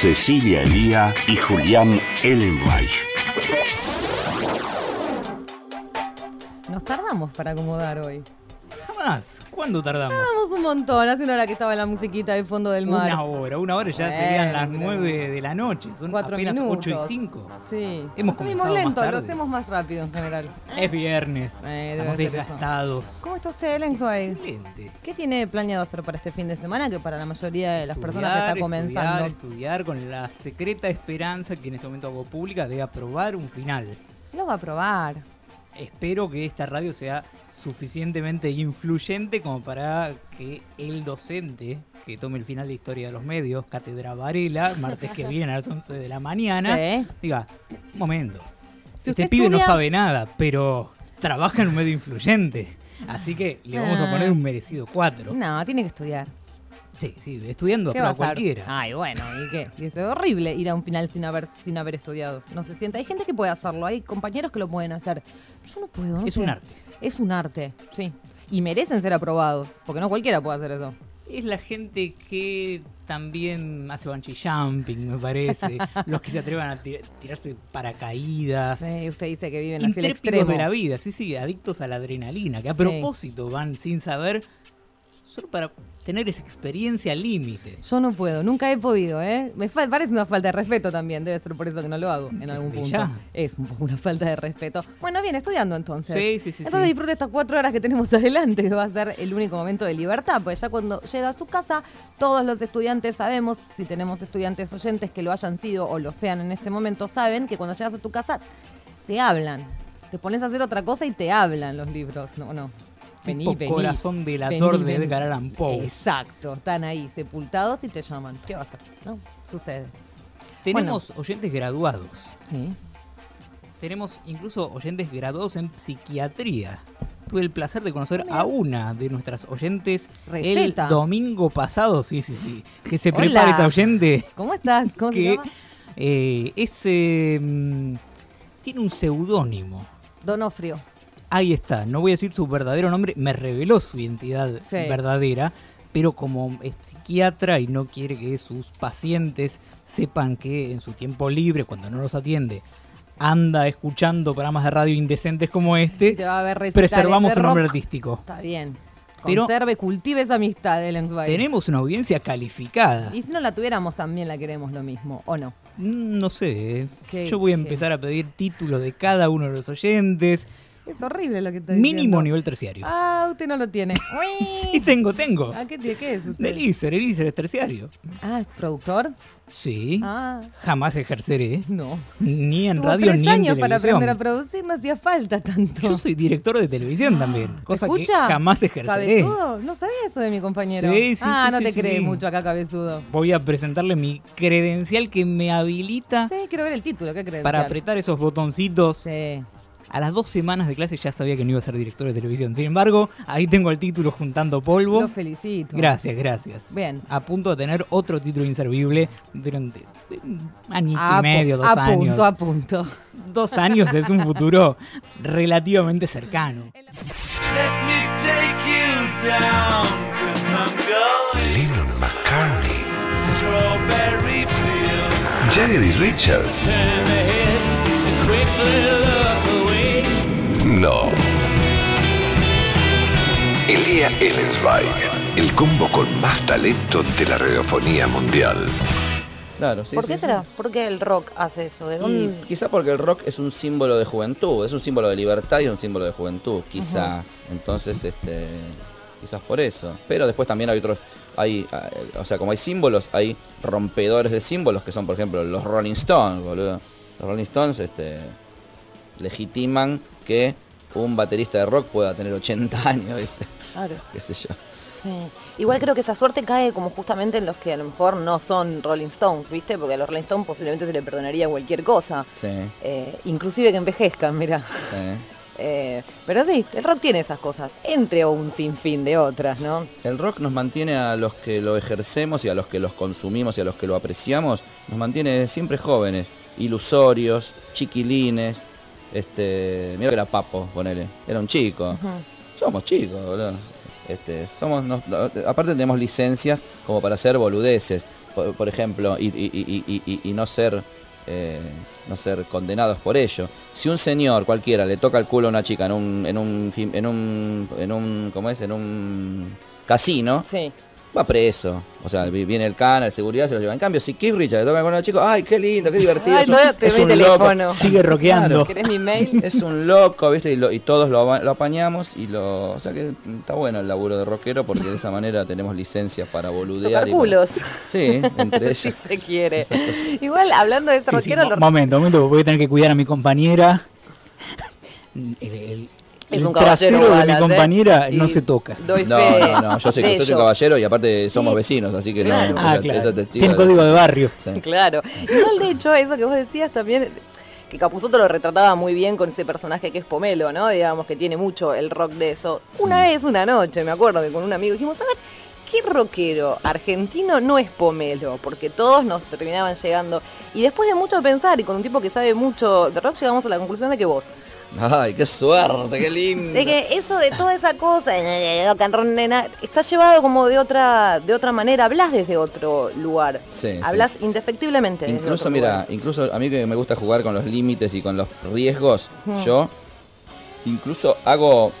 Cecilia Elía y Julián Ellenreich. Nos tardamos para acomodar hoy. Jamás. ¿Cuándo tardamos? Tardamos un montón. Hace una hora que estaba la musiquita de fondo del mar. Una hora, una hora ya serían las 9 de la noche. Son Cuatro apenas minutos. 8 y 5. Sí. Hemos comenzado más lentos, lo tarde. hacemos más rápido en general. Es viernes. Eh, Estamos eso. desgastados. ¿Cómo está usted, Ellen? Excelente. ¿Qué tiene planeado hacer para este fin de semana que para la mayoría de las personas que está comenzando? Estudiar, estudiar con la secreta esperanza que en este momento hago pública de aprobar un final. Lo va a probar. Espero que esta radio sea suficientemente influyente como para que el docente que tome el final de Historia de los Medios, Cátedra Varela, martes que viene a las 11 de la mañana, Sí. diga, un momento, Si este pibe no sabe nada, pero trabaja en un medio influyente. Así que le vamos a Ah. poner un merecido 4. No, tiene que estudiar. Sí, sí, estudiando ¿Qué va a para cualquiera. Ay, bueno, ¿y qué? Y es horrible ir a un final sin haber, sin haber estudiado. No se siente. Hay gente que puede hacerlo, hay compañeros que lo pueden hacer. Yo no puedo. no Es sé. un arte. Es un arte, sí. Y merecen ser aprobados, porque no cualquiera puede hacer eso. Es la gente que también hace bungee jumping, me parece. Los que se atrevan a tira- tirarse paracaídas. Sí, usted dice que viven así el extremo. de la vida, sí, sí, adictos a la adrenalina, que a Sí. propósito van sin saber, solo para tener esa experiencia límite. Yo no puedo, nunca he podido, ¿eh? Me parece una falta de respeto también, debe ser por eso que no lo hago en algún punto. Ya. Es un poco una falta de respeto. Bueno, bien, estudiando entonces. Sí, sí, sí, Entonces sí. disfrute estas cuatro horas que tenemos adelante, que va a ser el único momento de libertad, pues ya cuando llega a su casa, todos los estudiantes sabemos, si tenemos estudiantes oyentes que lo hayan sido o lo sean en este momento, saben que cuando llegas a tu casa te hablan. Te pones a hacer otra cosa y te hablan los libros, ¿no? no. Vení, Tipo vení. corazón delator de. Edgar Allan Poe. Exacto, están ahí sepultados y te llaman. ¿Qué va a hacer? ¿No? Sucede. Tenemos oyentes graduados. Sí. Tenemos incluso oyentes graduados en psiquiatría. Tuve el placer de conocer a una de nuestras oyentes Receta. el domingo pasado. Sí, sí, sí. Que se prepare esa oyente. ¿Cómo estás? ¿Cómo se que llama? eh, es, eh, mm, tiene un seudónimo. Donofrio. Ahí está, no voy a decir su verdadero nombre, me reveló su identidad Sí. verdadera, pero como es psiquiatra y no quiere que sus pacientes sepan que en su tiempo libre, cuando no los atiende, anda escuchando programas de radio indecentes como este, te va a ver recitales preservamos su nombre artístico. Está bien. Pero- Conserve, cultive esa amistad, Ellen Zweig. Tenemos una audiencia calificada. Y si no la tuviéramos, también la queremos lo mismo, ¿o no? Mm, No sé, eh. ¿Qué- yo voy a qué? empezar a pedir títulos de cada uno de los oyentes, Es horrible lo que está mínimo diciendo. nivel terciario. Ah, usted no lo tiene. Sí, tengo, tengo. Ah, ¿qué, tiene? ¿Qué es usted? Del ISER, el ISER es terciario. Ah, ¿es productor? Sí, Ah, jamás ejerceré, no. ni en Tuvo radio tres ni en años para aprender a producir, no hacía falta tanto. Yo soy director de televisión también, cosa ¿Escucha? que jamás ejerceré. ¿Cabezudo? No sabía eso de mi compañero. Sí, sí, ah, sí, no te crees mucho acá, cabezudo. Voy a presentarle mi credencial que me habilita Sí, quiero ver el título, ¿qué crees? para apretar esos botoncitos. Sí. A las dos semanas de clase ya sabía que no iba a ser director de televisión. Sin embargo, ahí tengo el título juntando polvo. Lo felicito. Gracias, gracias. Bien. A punto de tener otro título inservible durante un añito A y medio, dos a años. punto, a punto. Dos años es un futuro relativamente cercano. Let me take you down, cause I'm going Lennon McCartney. Jerry Richards. No. Elia Ellensweig, el combo con más talento de la radiofonía mundial. Claro, sí. ¿Por sí, qué sí. será? ¿Por qué el rock hace eso? ¿De Y dónde? quizá porque el rock es un símbolo de juventud, es un símbolo de libertad y es un símbolo de juventud, quizá. Entonces, este, quizás por eso. Pero después también hay otros, hay, eh, o sea, como hay símbolos, hay rompedores de símbolos que son, por ejemplo, los Rolling Stones, boludo. Los Rolling Stones, este, legitiman que un baterista de rock pueda tener 80 años, ¿viste? Claro. Qué sé yo. Sí. Igual creo que esa suerte cae como justamente en los que a lo mejor no son Rolling Stones, ¿viste? Porque a los Rolling Stones posiblemente se le perdonaría cualquier cosa. Sí, Eh, inclusive que envejezcan, mira. sí. Eh, pero sí, el rock tiene esas cosas, entre un sinfín de otras, ¿no? El rock nos mantiene a los que lo ejercemos y a los que los consumimos y a los que lo apreciamos, nos mantiene siempre jóvenes, ilusorios, chiquilines. Este, mira que era Papo, ponele, era un chico. Somos chicos, boludo. Este, somos, nos- aparte tenemos licencias como para hacer boludeces. por, por ejemplo, y, y- y- y- y- y no ser eh, no ser condenados por ello. Si un señor cualquiera le toca el culo a una chica en un en un en un en un ¿cómo es? en un casino, Sí. Va preso. O sea, vi- viene el cana, el seguridad se lo lleva. En cambio, si Keith Richards le toca con un chico, ay, qué lindo, qué divertido. Ay, es un, te es loco. Sigue rockeando. ¿Querés mi mail? Es un loco, ¿viste? Y, lo- y todos lo, lo apañamos y lo. O sea que está bueno el laburo de rockero porque de esa manera tenemos licencias para boludear. Tocar y para- culos. Sí, entre si se quiere. Igual, hablando de este Sí, sí, rockero, mo- lo- momento, momento, voy a tener que cuidar a mi compañera. El, el- Es el un caballero, trasero de mi ¿eh? compañera no se toca. Doy No, fe no, no, yo de yo soy un caballero y aparte somos vecinos, así que Claro. no. Ah, claro. Tiene código de barrio. Sí. Claro. Igual, de hecho, eso que vos decías también, que Capuzotto lo retrataba muy bien con ese personaje que es Pomelo, ¿no? Digamos que tiene mucho el rock de eso. Una vez, una noche, me acuerdo que con un amigo dijimos, a ver, ¿qué rockero argentino no es Pomelo? Porque todos nos terminaban llegando. Y después de mucho pensar y con un tipo que sabe mucho de rock, llegamos a la conclusión de que vos. Ay, qué suerte, qué lindo. De que eso de toda esa cosa, rock and roll, nena, está llevado como de otra, de otra manera, hablas desde otro lugar. Sí, sí. Hablas indefectiblemente. Incluso, mira, lugar. incluso a mí que me gusta jugar con los límites y con los riesgos, yo incluso hago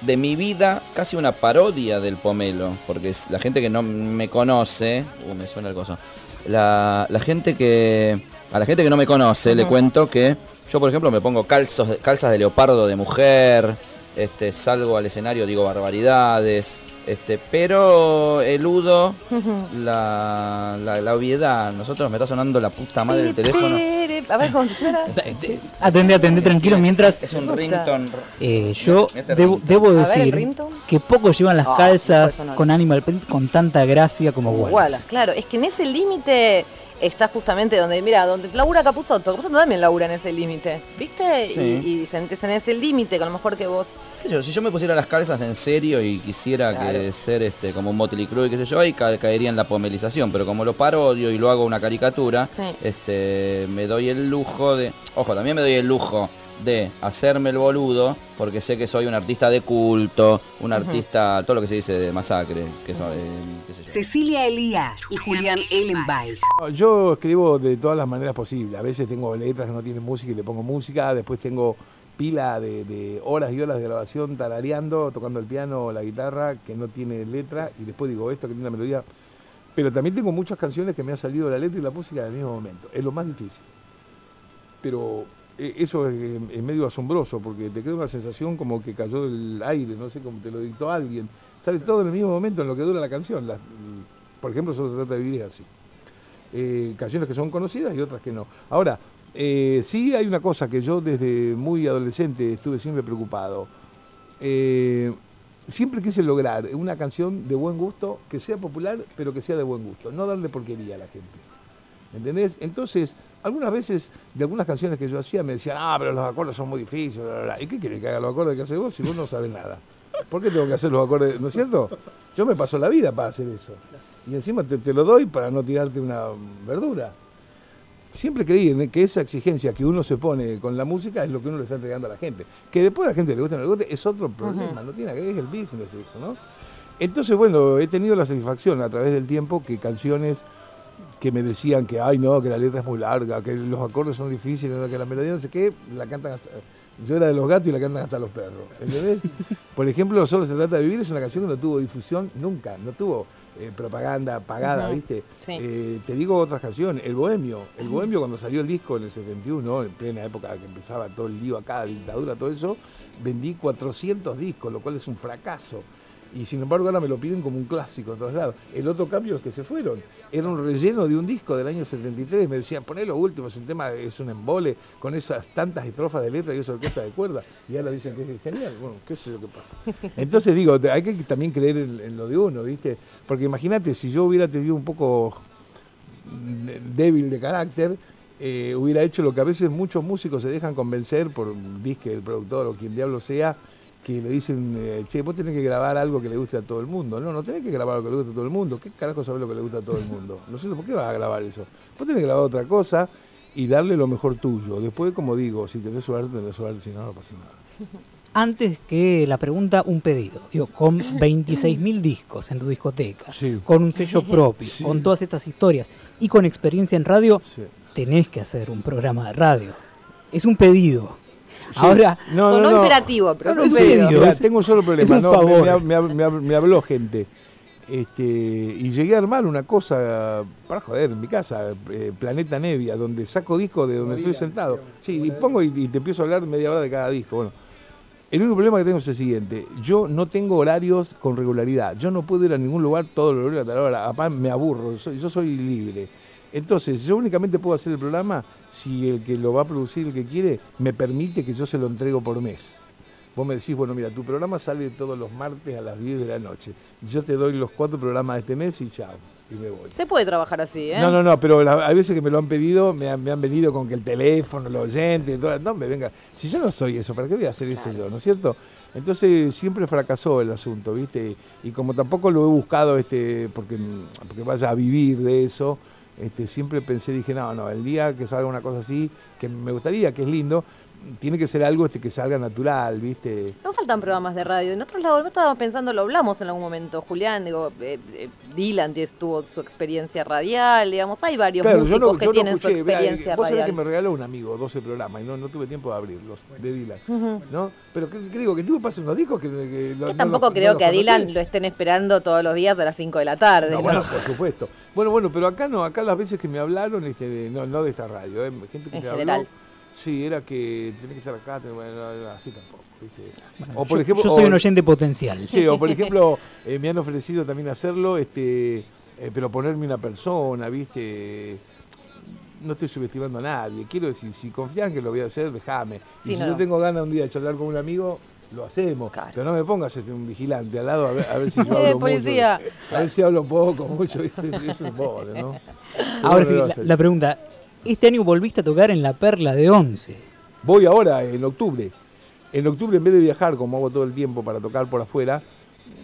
de mi vida casi una parodia del pomelo, porque es la gente que no me conoce, uh, me suena el coso, la, la gente que, a la gente que no me conoce le cuento que yo, por ejemplo, me pongo calzos, calzas de leopardo de mujer, este, salgo al escenario, digo barbaridades, este, pero eludo la, la, la obviedad. Nosotros me está sonando la puta madre del teléfono. A ver, ¿cómo suena? Atendé, atendé tranquilo mientras Es un ringtone. eh, yo Este debo, ver, decir que pocos llevan las calzas con Animal Print con tanta gracia como Wallace. Wallace, claro. Es que en ese límite está justamente donde, mira, donde labura Capuzotto. Capuzotto también labura en ese límite, ¿viste? Sí. Y, y sentís en ese límite, que a lo mejor que vos... ¿Qué sé yo, si yo me pusiera las calzas en serio y quisiera que ser este como un Motley Crue y qué sé yo, ahí ca- caería en la pomelización, pero como lo parodio y lo hago una caricatura, Sí. este me doy el lujo de, ojo, también me doy el lujo de hacerme el boludo porque sé que soy un artista de culto, un artista, todo lo que se dice de masacre, que eh, qué sé yo. Cecilia Elía y Julián Ellenby. Yo escribo de todas las maneras posibles. A veces tengo letras que no tienen música y le pongo música. Después tengo pila de, de horas y horas de grabación tarareando, tocando el piano o la guitarra que no tiene letra. Y después digo, esto que tiene una melodía. Pero también tengo muchas canciones que me ha salido la letra y la música en el mismo momento. Es lo más difícil. Pero eso es, eh, es medio asombroso porque te queda una sensación como que cayó del aire, no sé, como te lo dictó alguien. Sale todo en el mismo momento en lo que dura la canción. Las- por ejemplo, solo se trata de vivir así eh, canciones que son conocidas y otras que no. Ahora, eh, sí hay una cosa que yo desde muy adolescente estuve siempre preocupado. Eh, siempre quise lograr una canción de buen gusto, que sea popular, pero que sea de buen gusto, no darle porquería a la gente. ¿Entendés? Entonces, algunas veces de algunas canciones que yo hacía me decían, ah, pero los acordes son muy difíciles, bla, bla, bla". ¿y qué quiere que haga los acordes que hace vos si vos no sabes nada? ¿Por qué tengo que hacer los acordes? ¿No es cierto? Yo me paso la vida para hacer eso. Y encima te, te lo doy para no tirarte una verdura. Siempre creí en que esa exigencia que uno se pone con la música es lo que uno le está entregando a la gente. Que después a la gente le guste o no le guste es otro problema, no tiene que ver, es el business eso, ¿no? Entonces, bueno, he tenido la satisfacción a través del tiempo que canciones que me decían que, ay, no, que la letra es muy larga, que los acordes son difíciles, que la melodía no sé qué, la cantan hasta... Yo era de los gatos y la cantan hasta los perros, ¿entendés? Por ejemplo, Solo se trata de vivir es una canción que no tuvo difusión nunca, no tuvo eh, propaganda pagada, ¿viste? sí. Eh, te digo otras canciones, El Bohemio, El Bohemio cuando salió el disco en el 71, en plena época que empezaba todo el lío acá, dictadura, todo eso, vendí 400 discos, lo cual es un fracaso. Y sin embargo ahora me lo piden como un clásico en todos lados. El otro cambio es que se fueron. Era un relleno de un disco del año 73. Me decían, poné lo último, es un tema, es un embole, con esas tantas estrofas de letra y esa orquesta de cuerda. Y ahora dicen que es genial. Bueno, qué sé yo qué pasa. Entonces digo, hay que también creer en, lo de uno, ¿viste? Porque imagínate, si yo hubiera tenido un poco débil de carácter, eh, hubiera hecho lo que a veces muchos músicos se dejan convencer por disque, el productor o quien diablo sea, que le dicen, eh, che, vos tenés que grabar algo que le guste a todo el mundo. No, no tenés que grabar algo que le guste a todo el mundo. ¿Qué carajo sabés lo que le gusta a todo el mundo? No sé, ¿por qué vas a grabar eso? Vos tenés que grabar otra cosa y darle lo mejor tuyo. Después, como digo, si tenés suerte, tenés suerte, si no, no pasa nada. Antes que la pregunta, un pedido. Digo, con 26.000 discos en tu discoteca, Sí. con un sello propio, Sí. con todas estas historias y con experiencia en radio, Sí. tenés que hacer un programa de radio. Es un pedido. Ahora, No, Sonó no, no. imperativo, pero No, tengo un solo problema. es un ¿no? Me- favor. Me, me- me- me habló gente. Este, y llegué a armar una cosa para joder en mi casa, eh, Planeta Nevia, donde saco discos de donde estoy sentado. Sí, y pongo y, y te empiezo a hablar media hora de cada disco. Bueno, el único problema que tengo es el siguiente: yo no tengo horarios con regularidad. Yo no puedo ir a ningún lugar todos los horarios a tal hora. Aparte, me aburro. soy- yo soy libre. Entonces, yo únicamente puedo hacer el programa si el que lo va a producir, el que quiere, me permite que yo se lo entrego por mes. Vos me decís, bueno, mira, tu programa sale todos los martes a las 10 de la noche. Yo te doy los cuatro programas de este mes y chao, y me voy. Se puede trabajar así, ¿eh? No, no, no, pero la- hay veces que me lo han pedido, me han, me han venido con que el teléfono, los oyentes, todo, no me venga. Si yo no soy eso, ¿para qué voy a hacer eso yo, no es cierto? Entonces siempre fracasó el asunto, ¿viste? Y como tampoco lo he buscado este porque, porque vaya a vivir de eso, este, siempre pensé, dije, no, no, el día que salga una cosa así, que me gustaría, que es lindo, tiene que ser algo este, que salga natural, ¿viste? No faltan programas de radio. En otros lados, no estaba pensando, lo hablamos en algún momento. Julián, digo, eh, eh, Dylan tuvo su experiencia radial, digamos. Hay varios Claro, yo músicos no, que yo no tienen escuché, su experiencia vos sabés que radial. me regaló un amigo 12 programas y no, no tuve tiempo de abrirlos, de Dylan. Ujú. ¿no? Pero ¿qué, qué digo? Que tú me pases unos discos que, que lo- Que no tampoco los- creo no que a Dylan lo estén esperando todos los días a las 5 de la tarde. No, ¿no? bueno, por supuesto. Bueno, bueno, pero acá no, acá las veces que me hablaron, este, de- no, no de esta radio, ¿eh? gente que En me general. habló, sí, era que tenés que estar acá, tenés- bueno, así tampoco, ¿viste? Bueno, o por yo, ejemplo, yo soy o- un oyente potencial. Sí, o por ejemplo, eh, me han ofrecido también hacerlo, este, eh, pero ponerme una persona, ¿viste? No estoy subestimando a nadie. Quiero decir, si confían que lo voy a hacer, déjame. Sí, y si no, yo tengo ganas un día de charlar con un amigo, lo hacemos. Claro. Pero no me pongas este, un vigilante al lado a ver, a ver si yo hablo policía. mucho. A ver si hablo poco, mucho. Es un pobre, ¿no? Ahora sí, la pregunta. Este año volviste a tocar en La Perla de Once. Voy ahora en octubre. En octubre, en vez de viajar, como hago todo el tiempo para tocar por afuera,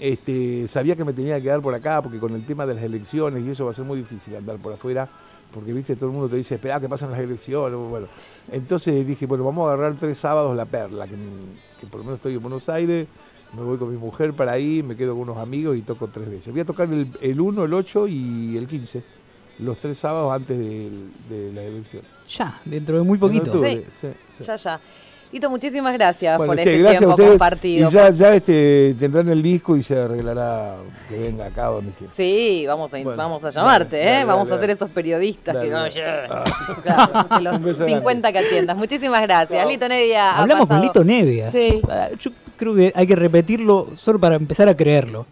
este, sabía que me tenía que quedar por acá, porque con el tema de las elecciones y eso va a ser muy difícil andar por afuera, porque viste, todo el mundo te dice, espera que pasen las elecciones. Bueno, entonces dije, bueno, vamos a agarrar tres sábados la perla, que, que por lo menos estoy en Buenos Aires, me voy con mi mujer para ahí, me quedo con unos amigos y toco tres veces. Voy a tocar el, el 1, el 8 y el 15, los tres sábados antes de, la elección. Ya, dentro de muy poquito. En octubre, sí, sí. Ya, ya. Tito, muchísimas gracias Bueno, por che, este gracias a tiempo ustedes. compartido. Y ya, ya este, tendrán el disco y se arreglará que venga acá donde quiera. Sí, vamos a, Bueno, vamos a llamarte, dale, ¿eh? dale, vamos dale, a ser esos periodistas Dale, que no. Ah. Claro, que los Un beso grande. 50 que atiendas. Muchísimas gracias. Chao. Lito Nevia. ha Hablamos con pasado- Lito Nevia. Sí. Ah, Yo creo que hay que repetirlo solo para empezar a creerlo.